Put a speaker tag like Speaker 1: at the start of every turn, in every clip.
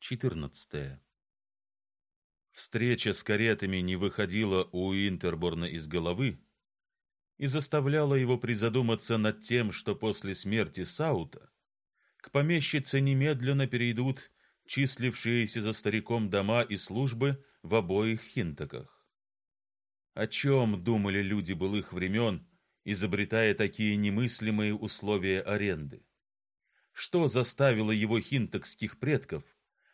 Speaker 1: 14. Встреча с каретами не выходила у Интерборна из головы и заставляла его призадуматься над тем, что после смерти Саута к помещице немедленно перейдут числившиеся за стариком дома и службы в обоих хинтаках. О чем думали люди былых времен, изобретая такие немыслимые условия аренды? Что заставило его хинтакских предков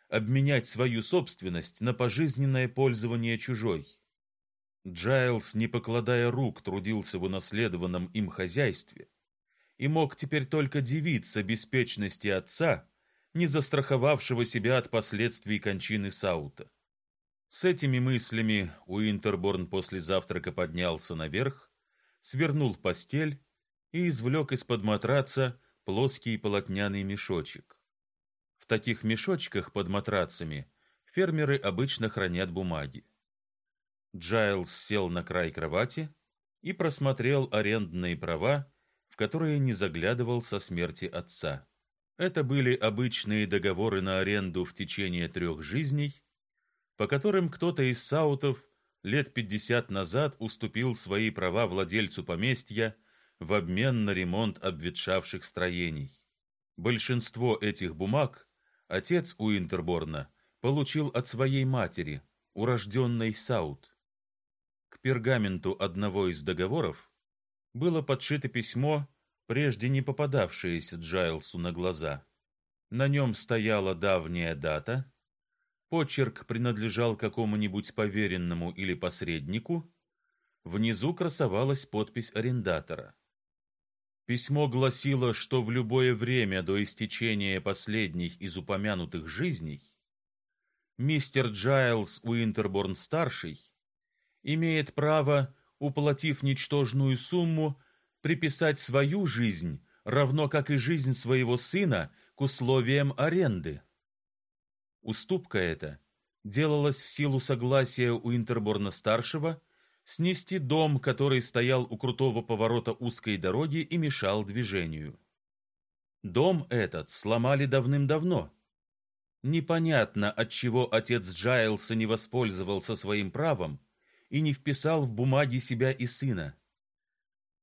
Speaker 1: обменять свою собственность на пожизненное пользование чужой. Джайлс, не покладая рук, трудился в унаследованном им хозяйстве и мог теперь только дивиться беспечности отца, не застраховавшего себя от последствий кончины Саута. С этими мыслями Уинтерборн после завтрака поднялся наверх, свернул постель и извлек из-под матраца плоский полотняный мешочек. В таких мешочках под матрацами фермеры обычно хранят бумаги. Джайлс сел на край кровати и просмотрел арендные права, в которые не заглядывал со смерти отца. Это были обычные договоры на аренду в течение трех жизней, по которым кто-то из саутов лет пятьдесят назад уступил свои права владельцу поместья в обмен на ремонт обветшавших строений. Большинство этих бумаг Отец Уинтерборна получил от своей матери, урожденной Саут. К пергаменту одного из договоров было подшито письмо, прежде не попадавшееся Джайлсу на глаза. На нем стояла давняя дата, почерк принадлежал какому-нибудь поверенному или посреднику, внизу красовалась подпись арендатора. Письмо гласило, что в любое время до истечения последних из упомянутых жизней мистер Джайлс Уинтерборн старший имеет право, уплатив ничтожную сумму, приписать свою жизнь, равно как и жизнь своего сына, к условиям аренды. Уступка эта делалась в силу согласия Уинтерборна старшего снести дом, который стоял у крутого поворота узкой дороги и мешал движению. Дом этот сломали давным-давно. Непонятно, от чего отец Джайлса не воспользовался своим правом и не вписал в бумаги себя и сына.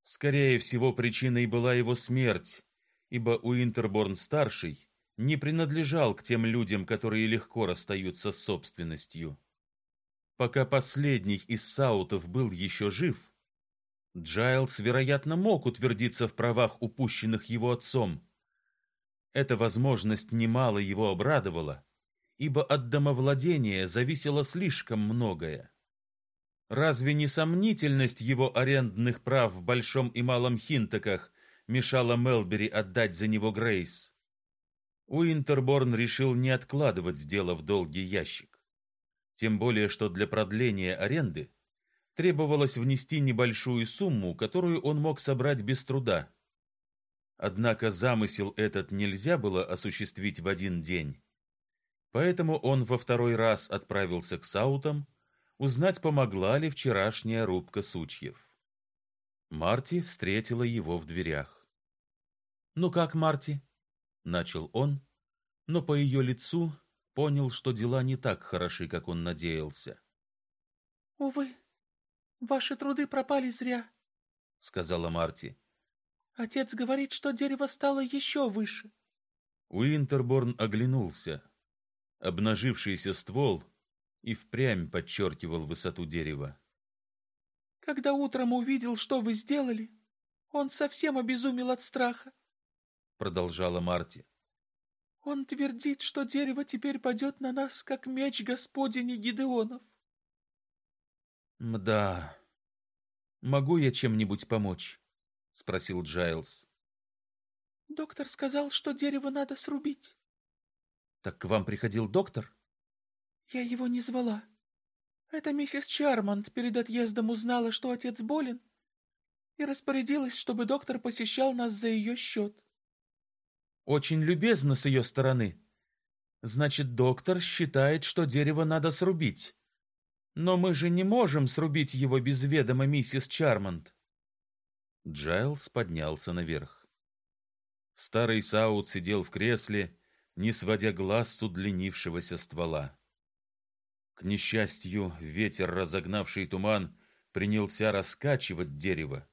Speaker 1: Скорее всего, причиной была его смерть, ибо Уинтерборн старший не принадлежал к тем людям, которые легко расстаются с собственностью. Пока последний из саутов был еще жив, Джайлс, вероятно, мог утвердиться в правах, упущенных его отцом. Эта возможность немало его обрадовала, ибо от домовладения зависело слишком многое. Разве не сомнительность его арендных прав в Большом и Малом Хинтаках мешала Мелбери отдать за него Грейс? Уинтерборн решил не откладывать дело в долгий ящик тем более что для продления аренды требовалось внести небольшую сумму, которую он мог собрать без труда. Однако замысел этот нельзя было осуществить в один день. Поэтому он во второй раз отправился к Саутам узнать, помогла ли вчерашняя рубка сучьев. Марти встретила его в дверях. "Ну как, Марти?" начал он, но по ее лицу понял, что дела не так хороши, как он надеялся.
Speaker 2: Увы, ваши труды пропали зря, сказала Марти. Отец говорит, что дерево стало еще выше.
Speaker 1: Уинтерборн оглянулся. Обнажившийся ствол и впрямь подчеркивал высоту дерева.
Speaker 2: Когда утром увидел, что вы сделали, он совсем обезумел от страха, продолжала Марти. Он твердит, что дерево теперь падет на нас, как меч Господень и Гидеонов.
Speaker 1: Мда. Могу я чем-нибудь помочь? спросил Джайлс.
Speaker 2: Доктор сказал, что дерево надо срубить.
Speaker 1: Так к вам приходил доктор?
Speaker 2: Я его не звала. Это миссис Чармонт перед отъездом узнала, что отец болен, и распорядилась, чтобы доктор посещал нас за ее счет.
Speaker 1: Очень любезно с ее стороны. Значит, доктор считает, что дерево надо срубить. Но мы же не можем срубить его без ведома миссис Чармонт. Джайлс поднялся наверх. Старый Саут сидел в кресле, не сводя глаз с удлинившегося ствола. К несчастью, ветер, разогнавший туман, принялся раскачивать дерево,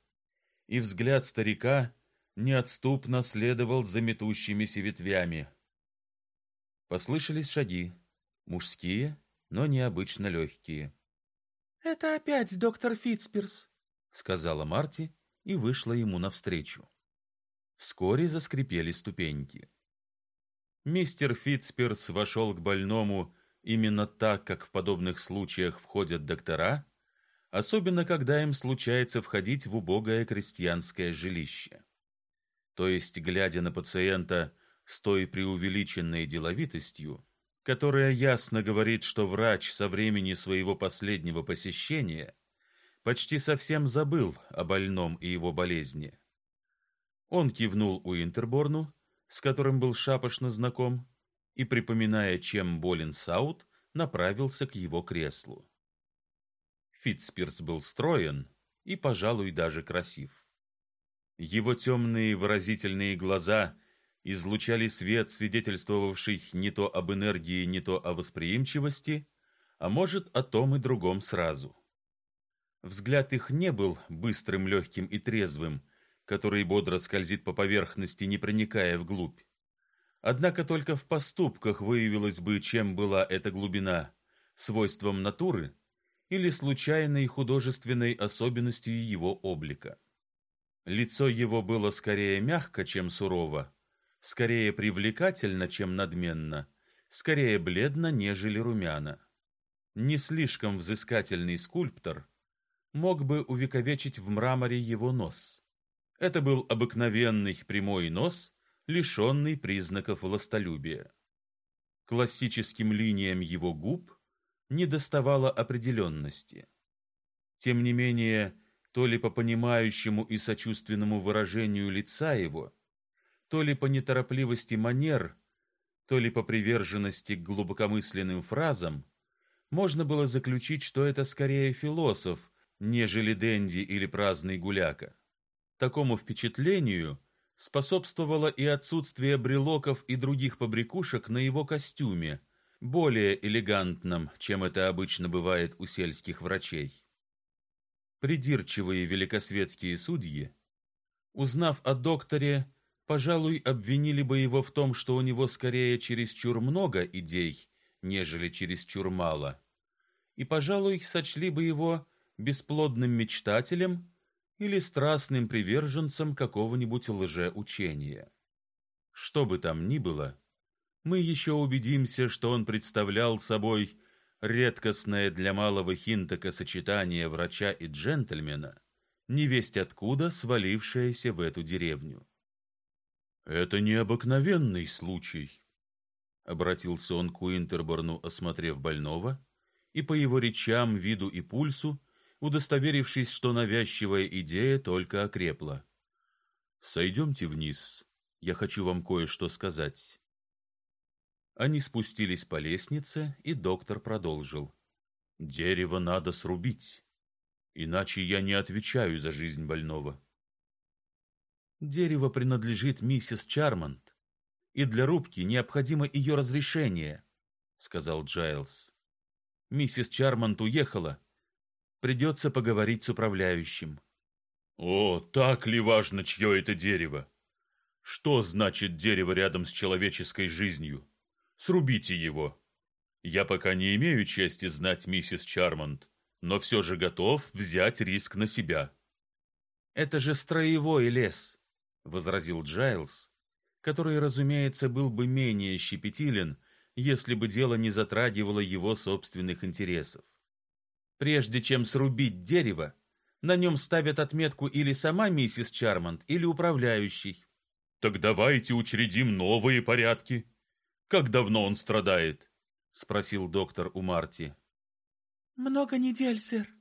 Speaker 1: и взгляд старика неотступно следовал за метущимися ветвями. Послышались шаги, мужские, но необычно легкие.
Speaker 2: «Это опять доктор Фитцперс», —
Speaker 1: сказала Марти и вышла ему навстречу. Вскоре заскрипели ступеньки. Мистер Фитцперс вошел к больному именно так, как в подобных случаях входят доктора, особенно когда им случается входить в убогое крестьянское жилище. То есть, глядя на пациента с той преувеличенной деловитостью, которая ясно говорит, что врач со времени своего последнего посещения почти совсем забыл о больном и его болезни. Он кивнул у Интерборну, с которым был шапошно знаком, и, припоминая, чем болен Саут, направился к его креслу. Фитцпирс был строен и, пожалуй, даже красив. Его темные выразительные глаза излучали свет, свидетельствовавший не то об энергии, не то о восприимчивости, а может, о том и другом сразу. Взгляд их не был быстрым, легким и трезвым, который бодро скользит по поверхности, не проникая вглубь. Однако только в поступках выявилось бы, чем была эта глубина, свойством натуры или случайной художественной особенностью его облика. Лицо его было скорее мягко, чем сурово, скорее привлекательно, чем надменно, скорее бледно, нежели румяно. Не слишком взыскательный скульптор мог бы увековечить в мраморе его нос. Это был обыкновенный прямой нос, лишенный признаков властолюбия. Классическим линиям его губ недоставало определенности. Тем не менее, то ли по понимающему и сочувственному выражению лица его, то ли по неторопливости манер, то ли по приверженности к глубокомысленным фразам, можно было заключить, что это скорее философ, нежели денди или праздный гуляка. Такому впечатлению способствовало и отсутствие брелоков и других побрякушек на его костюме, более элегантном, чем это обычно бывает у сельских врачей. Придирчивые великосветские судьи, узнав о докторе, пожалуй, обвинили бы его в том, что у него скорее чересчур много идей, нежели чересчур мало, и, пожалуй, сочли бы его бесплодным мечтателем или страстным приверженцем какого-нибудь лжеучения. Что бы там ни было, мы еще убедимся, что он представлял собой редкостное для малого хинтака сочетание врача и джентльмена, невесть откуда свалившееся в эту деревню. Это необыкновенный случай, обратился он к Уинтерборну, осмотрев больного, и по его речам, виду и пульсу, удостоверившись, что навязчивая идея только окрепла. Сойдемте вниз. Я хочу вам кое-что сказать. Они спустились по лестнице, и доктор продолжил: Дерево надо срубить, иначе я не отвечаю за жизнь больного. Дерево принадлежит миссис Чармонт, и для рубки необходимо ее разрешение, сказал Джайлс. Миссис Чармонт уехала. Придется поговорить с управляющим. О, так ли важно, чье это дерево? Что значит дерево рядом с человеческой жизнью? Срубите его. Я пока не имею чести знать миссис Чармонт, но все же готов взять риск на себя. Это же строевой лес, возразил Джайлс, который, разумеется, был бы менее щепетилен, если бы дело не затрагивало его собственных интересов. Прежде чем срубить дерево, на нем ставят отметку или сама миссис Чармонт, или управляющий. Так давайте учредим новые порядки. Как давно он страдает? спросил доктор у Марти.
Speaker 2: Много недель, сэр.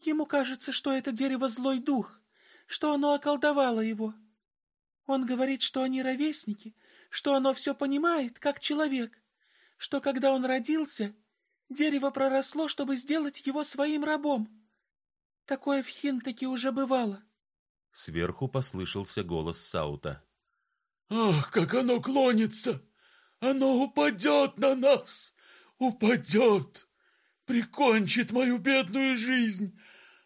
Speaker 2: Ему кажется, что это дерево злой дух, что оно околдовало его. Он говорит, что они ровесники, что оно все понимает, как человек, что когда он родился, дерево проросло, чтобы сделать его своим рабом. Такое в Хинтаке уже бывало.
Speaker 1: Сверху послышался голос Саута.
Speaker 3: Ах, как оно клонится! Оно упадет на нас, упадет, прикончит мою бедную жизнь.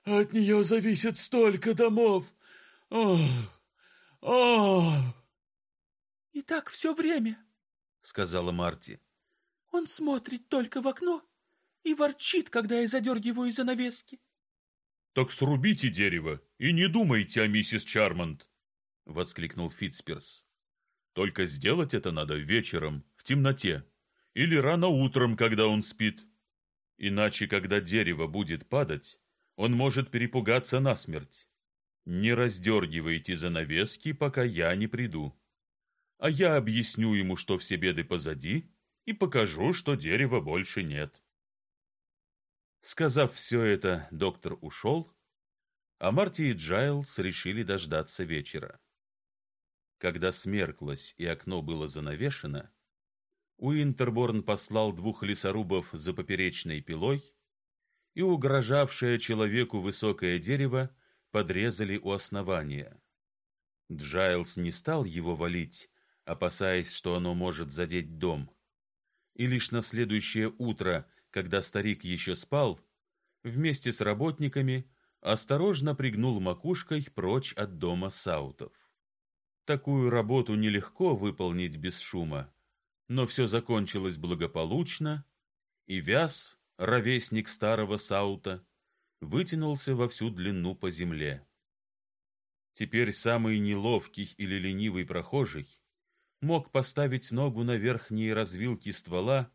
Speaker 3: От нее зависит столько домов. Ох, ох.
Speaker 2: И так все время, сказала Марти. Он смотрит только в окно и ворчит, когда я задергиваю занавески.
Speaker 1: Так срубите дерево и не думайте о миссис Чармонт, воскликнул Фитцперс. Только сделать это надо вечером, в темноте, или рано утром, когда он спит. Иначе, когда дерево будет падать, он может перепугаться насмерть. Не раздергивайте занавески, пока я не приду. А я объясню ему, что все беды позади, и покажу, что дерева больше нет. Сказав все это, доктор ушел, а Марти и Джайлс решили дождаться вечера. Когда смерклось и окно было занавешено, Уинтерборн послал двух лесорубов за поперечной пилой, и угрожавшее человеку высокое дерево подрезали у основания. Джайлс не стал его валить, опасаясь, что оно может задеть дом. И лишь на следующее утро, когда старик еще спал, вместе с работниками осторожно пригнул макушкой прочь от дома Саутов. Такую работу нелегко выполнить без шума, но все закончилось благополучно, и вяз, ровесник старого Саута, вытянулся во всю длину по земле. Теперь самый неловкий или ленивый прохожий мог поставить ногу на верхние развилки ствола,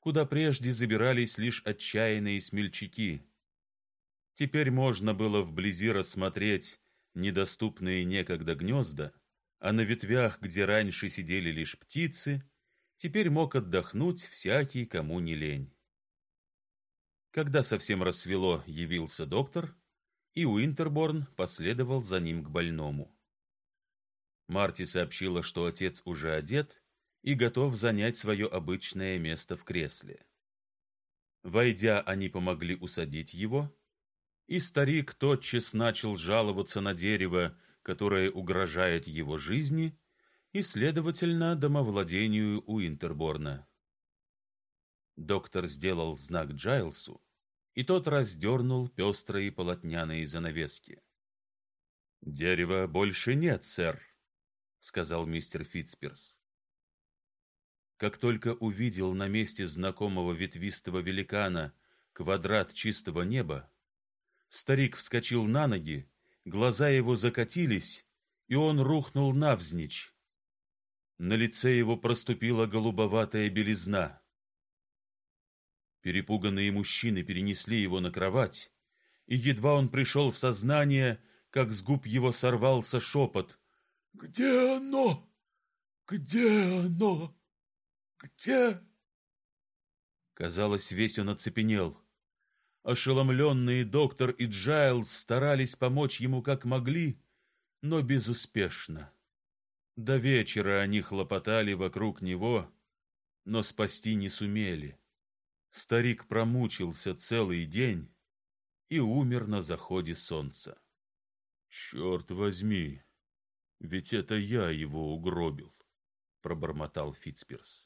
Speaker 1: куда прежде забирались лишь отчаянные смельчаки. Теперь можно было вблизи рассмотреть недоступные некогда гнезда, а на ветвях, где раньше сидели лишь птицы, теперь мог отдохнуть всякий, кому не лень. Когда совсем рассвело, явился доктор, и Уинтерборн последовал за ним к больному. Марти сообщила, что отец уже одет и готов занять свое обычное место в кресле. Войдя, они помогли усадить его, и старик тотчас начал жаловаться на дерево, которое угрожает его жизни и, следовательно, домовладению Уинтерборна. Доктор сделал знак Джайлсу, и тот раздернул пестрые полотняные занавески. «Дерева больше нет, сэр», — сказал мистер Фитцперс. Как только увидел на месте знакомого ветвистого великана квадрат чистого неба, старик вскочил на ноги Глаза его закатились, и он рухнул навзничь. На лице его проступила голубоватая белизна. Перепуганные мужчины перенесли его на кровать, и едва он пришел в сознание, как с губ его сорвался шепот.
Speaker 3: «Где оно? Где оно? Где?»
Speaker 1: Казалось, весь он оцепенел. Ошеломленные доктор и Джайлз старались помочь ему как могли, но безуспешно. До вечера они хлопотали вокруг него, но спасти не сумели. Старик промучился целый день и умер на заходе солнца. Черт возьми, ведь это я его угробил, пробормотал Фитцперс.